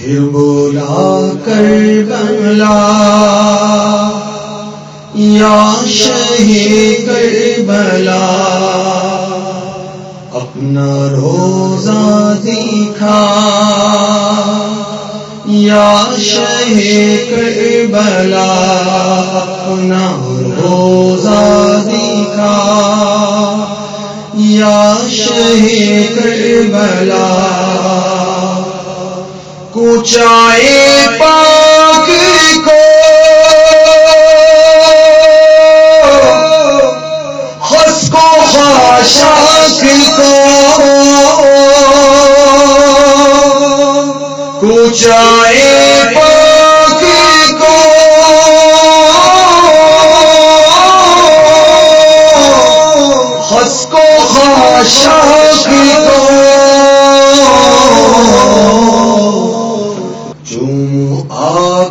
پھر بولا کر بلا یا شہی کر بلا اپنا روزہ دکھا یا شہی کر بلا اپنا روزہ دکھا یا شہی کر بلا کوچائے پاک کو۔ خس کو خاشاک کو۔ کوچائے پاک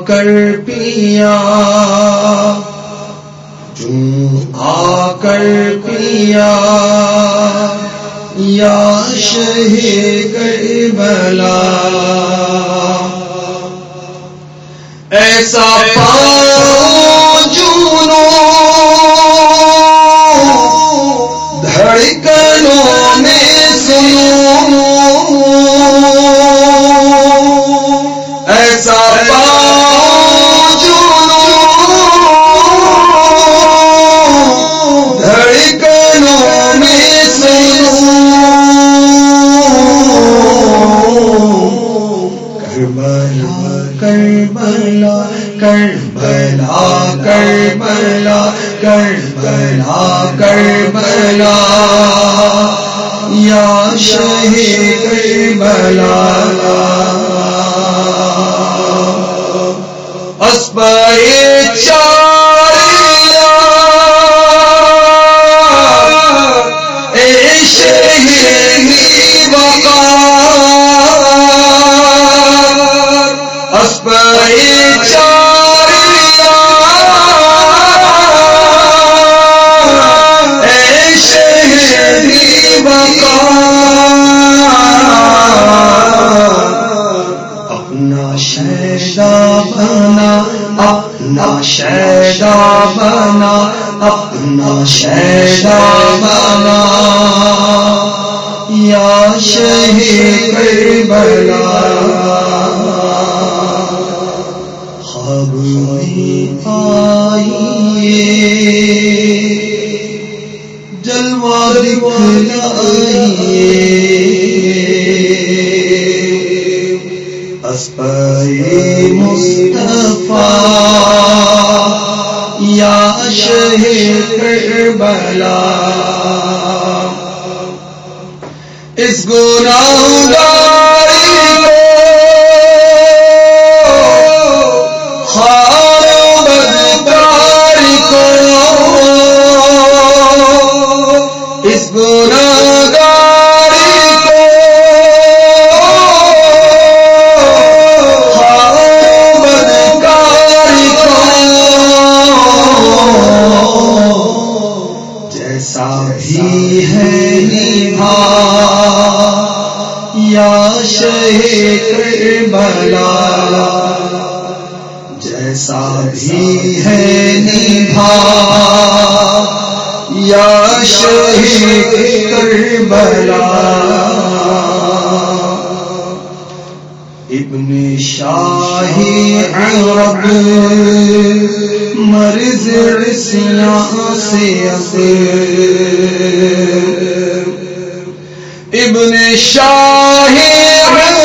کر پیا۔ آ کر پیا۔ یا شہ کر بلا ایسا پاؤ جنوں یا شہید بلا اسپائے اپنا شیدا یا شہید بلا خب آئیے جلوہ دکھلائیے اسپائی مصطفیٰ۔ یا شہید کربلا۔ اس گناہگاری یا شہید جیسا بھی ہے نبھا، یا شہید کربلا ابن شاہی عرب مرض عصیاں سے ابن شاہ مرد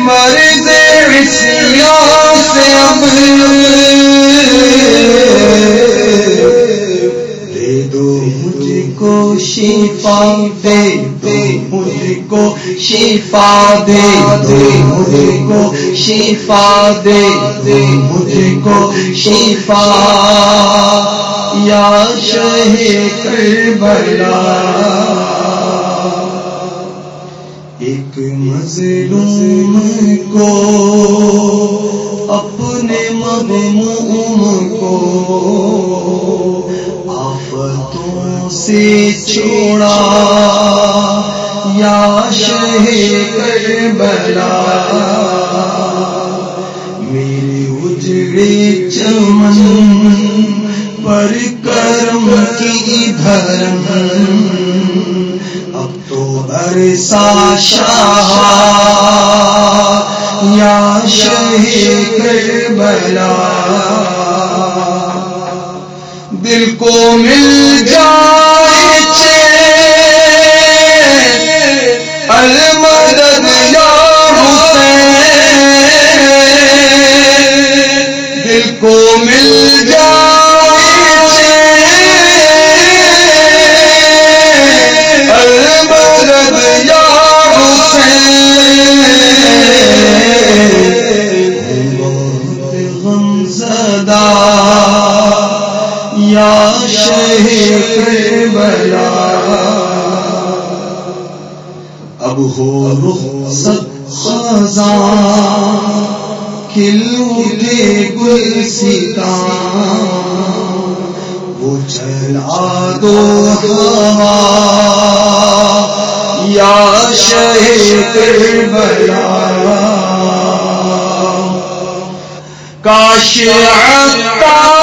مرض عصیاں سے اب دے دو مجھ کو شفا دے۔ شفا دے دے مجھ کو، شفا دے دے مجھ کو، شفا۔ یا شہ کربلا۔ ایک مظلوم کو، اپنے مغموم کو، آفتوں سے چھوڑا۔ یا شہ کربلا میرے اجڑے چمن پر کرم کی دھرم۔ اب تو عرصہ شاہ، یا شہ کربلا۔ دل کو مل جائے اب ہو رخصت خزان کھل اٹھے گل سیتا وہ چلا دو ہوا۔ یا شہر بلا کاش عطار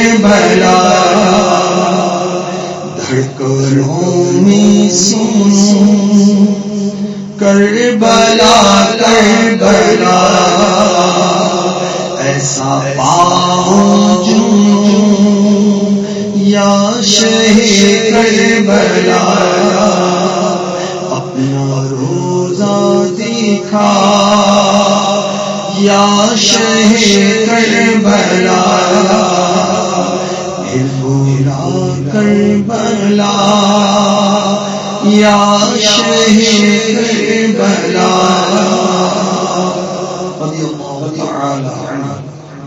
شہر بلا دھڑکنوں میں سنوں کر بلا کر بلا ایسا پاؤں جو یا شہر بلا اپنا روزہ دیکھا یا شہر بلا بلا یا شہر بلا۔ رضی اللہ تعالی عنہ۔